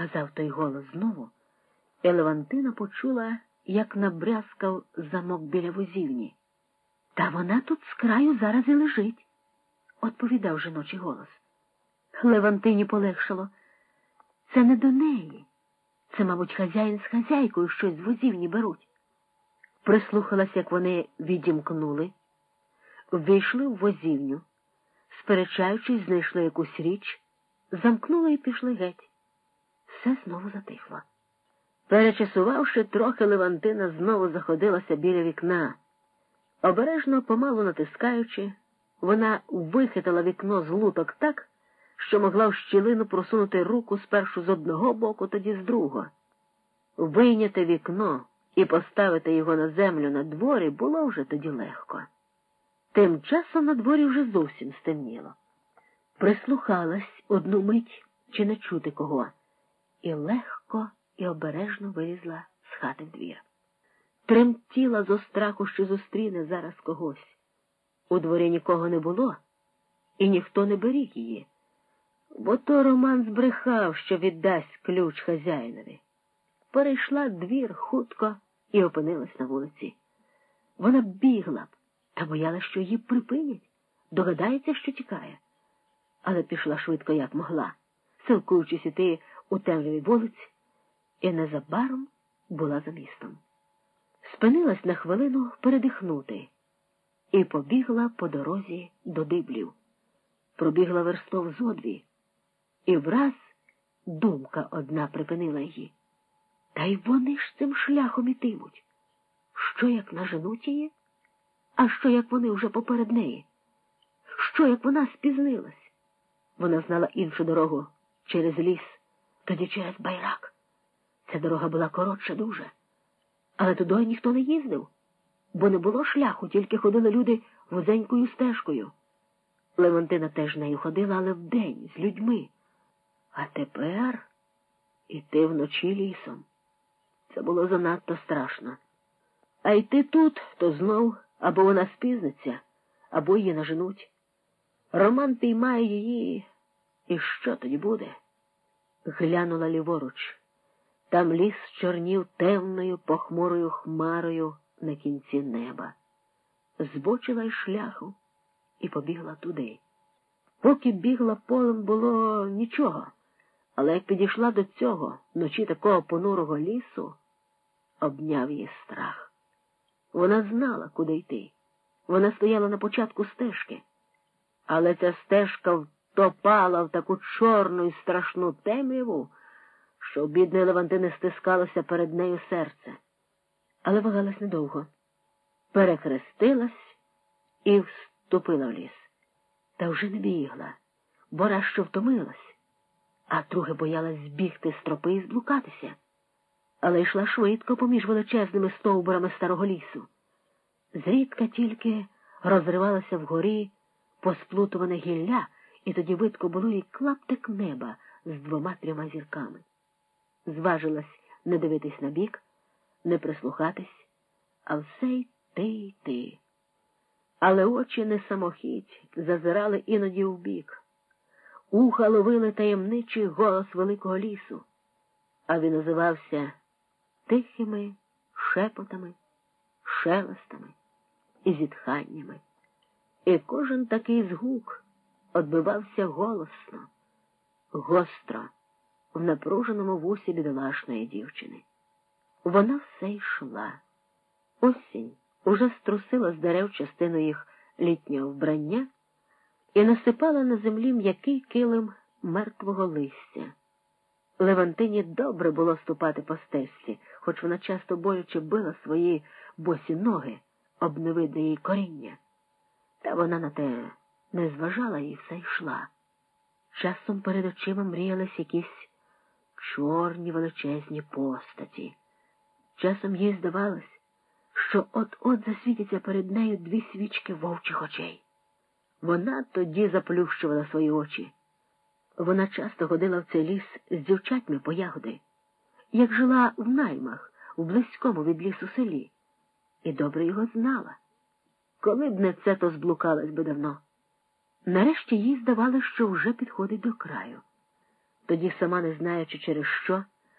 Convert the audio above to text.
сказав той голос знову, і Левантина почула, як набрязкав замок біля возівні. Та вона тут з краю зараз і лежить, відповідав жіночий голос. Левантині полегшало. Це не до неї. Це, мабуть, хазяїн з хазяйкою щось з возівні беруть. Прислухалась, як вони відімкнули, ввійшли в возівню, сперечаючись, знайшли якусь річ, замкнули і пішли геть. Все знову затихло. Перечасувавши трохи, Левантина знову заходилася біля вікна. Обережно, помалу натискаючи, вона вихитала вікно з луток так, що могла в щілину просунути руку спершу з одного боку, тоді з другого. Вийняти вікно і поставити його на землю на дворі було вже тоді легко. Тим часом на дворі вже зовсім стемніло. Прислухалась одну мить чи не чути кого, і легко і обережно вилізла з хати в двір. Тремтіла зо страху, що зустріне зараз когось. У дворі нікого не було, і ніхто не беріг її, бо то Роман збрехав, що віддасть ключ хазяїнові. Перейшла двір хутко і опинилась на вулиці. Вона бігла б, та боялась, що її припинять, догадається, що тікає. Але пішла швидко, як могла, силкуючись іти у темряві вулиць, і незабаром була за містом. Спинилась на хвилину передихнути і побігла по дорозі до диблів. Пробігла верстов зодві, і враз думка одна припинила її. Та й вони ж цим шляхом ітимуть. Що, як наженуть її? А що, як вони вже поперед неї? Що, як вона спізнилась? Вона знала іншу дорогу через ліс, тоді через байрак. Ця дорога була коротша дуже, але туди ніхто не їздив, бо не було шляху, тільки ходили люди вузенькою стежкою. Левантина теж нею ходила, але вдень, з людьми. А тепер іти вночі лісом. Це було занадто страшно. А йти тут, то знов або вона спізниться, або її наженуть. Роман піймає її, і що тоді буде? Глянула ліворуч. Там ліс чорнів темною похмурою хмарою на кінці неба. Збочила й шляху і побігла туди. Поки бігла полем, було нічого, але як підійшла до цього вночі такого понурого лісу, обняв її страх. Вона знала, куди йти. Вона стояла на початку стежки, але ця стежка втопала в таку чорну і страшну темряву, що у бідної Левантини стискалося перед нею серце. Але вагалась недовго. Перехрестилась і вступила в ліс. Та вже не бігла, бо раз що втомилась, а друге боялась збігти з тропи і зблукатися, але йшла швидко поміж величезними стовбурами старого лісу. Зрідка тільки розривалася вгорі посплутуване гілля, і тоді видко було і клаптик неба з двома трьома зірками зважилась не дивитись на бік, не прислухатись, а все йти йти. Але очі не самохідь зазирали іноді в бік. Уха ловили таємничий голос великого лісу, а він називався тихими шепотами, шелестами і зітханнями. І кожен такий згук odбивався голосно, гостро в напруженому вусі бідолашної дівчини. Вона все йшла. Осінь уже струсила з дерев частину їх літнього вбрання і насипала на землі м'який килим мертвого листя. Левантині добре було ступати по стежці, хоч вона часто боляче била свої босі ноги об невидне їй коріння. Та вона на те не зважала і все йшла. Часом перед очима мріялись якісь чорні величезні постаті. Часом їй здавалось, що от-от засвітяться перед нею дві свічки вовчих очей. Вона тоді заплющувала свої очі. Вона часто ходила в цей ліс з дівчатьми по ягоди, як жила в наймах, в близькому від лісу селі, і добре його знала. Коли б не це, то зблукалась би давно. Нарешті їй здавалося, що вже підходить до краю. Тоді, сама не знаючи через що,